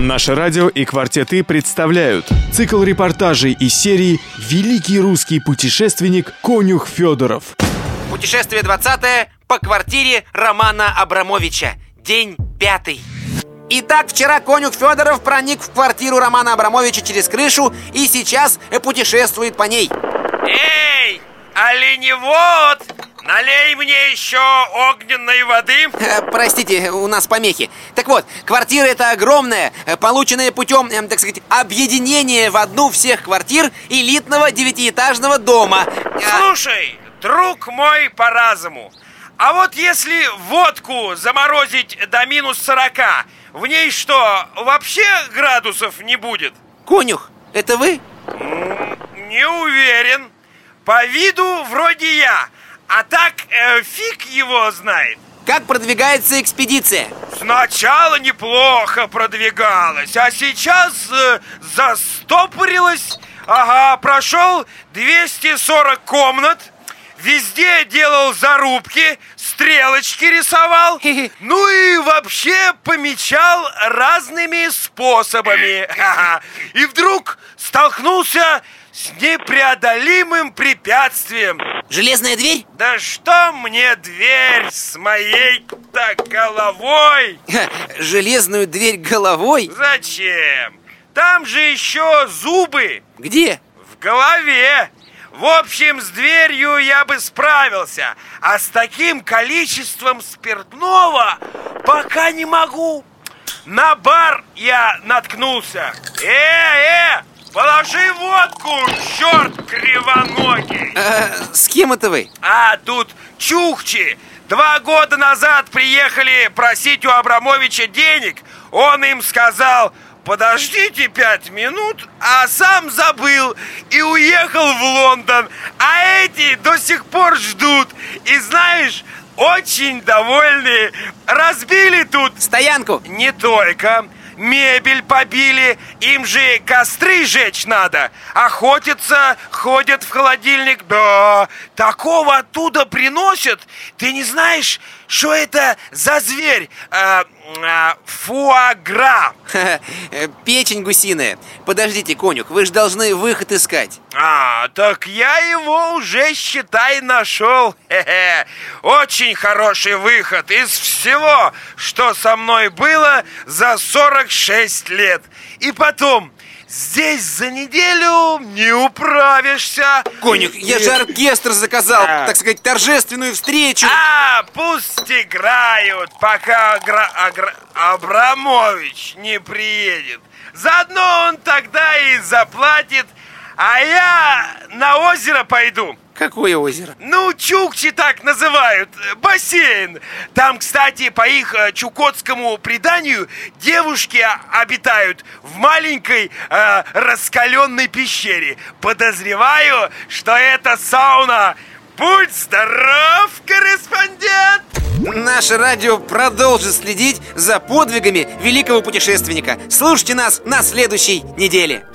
Наше радио и «Квартеты» представляют цикл репортажей из серии «Великий русский путешественник Конюх Федоров». Путешествие 20 по квартире Романа Абрамовича. День пятый. Итак, вчера конюх Федоров проник в квартиру Романа Абрамовича через крышу и сейчас путешествует по ней. Эй, оленевод! Налей мне еще огненной воды Э, Простите, у нас помехи. Так вот, квартира эта огромная, э, полученная путем, эм, так сказать, объединения в одну всех квартир элитного девятиэтажного дома. А, Слушай, друг мой по разуму А вот если водку заморозить до минус 40 В ней что, вообще градусов не будет? Конюх, это вы? Не уверен По виду вроде я А так э, фиг его знает Как продвигается экспедиция? Сначала неплохо продвигалась, а сейчас э, застопорилась. Ага, прошел 240 комнат, везде делал зарубки, стрелочки рисовал. Ну и вообще помечал разными способами. И вдруг столкнулся с непреодолимым препятствием. Железная дверь? Да что мне дверь с моей-то головой? Железную дверь головой? Зачем? Там же еще зубы Где? в голове. В общем, с дверью я бы справился, а с таким количеством спиртного пока не могу. На бар я наткнулся. Э, э, положи водку, черт кривоногий. Э, с кем это вы? А тут чухчи Два года назад приехали просить у Абрамовича денег Он им сказал Подождите пять минут, а сам забыл и уехал в Лондон А эти до сих пор ждут И знаешь, очень довольны Разбили тут Стоянку? не только Мебель побили, им же костры жечь надо Охотятся, ходят в холодильник Да, такого оттуда приносят Ты не знаешь, что это за зверь? А, а, фуагра Печень гусиная. Подождите, конюх, вы же должны выход искать. А, так я его уже, считай, нашел Хе-хе. Очень хороший выход из всего, что со мной было за 46 лет И потом, здесь за неделю не управишься Конюх, я же оркестр заказал, А. так сказать, торжественную встречу. А, пусть играют, пока Агра- Агра- Абрамович не приедет. Заодно он тогда и заплатит, а я на озеро пойду. Какое озеро? Ну, Чукчи так называют, э, бассейн. Там, кстати, по их э, чукотскому преданию, девушки а, обитают в маленькой э, раскаленной пещере. Подозреваю, что это сауна. Будь здоров, корреспондент! Наше радио продолжит следить за подвигами великого путешественника. Слушайте нас на следующей неделе.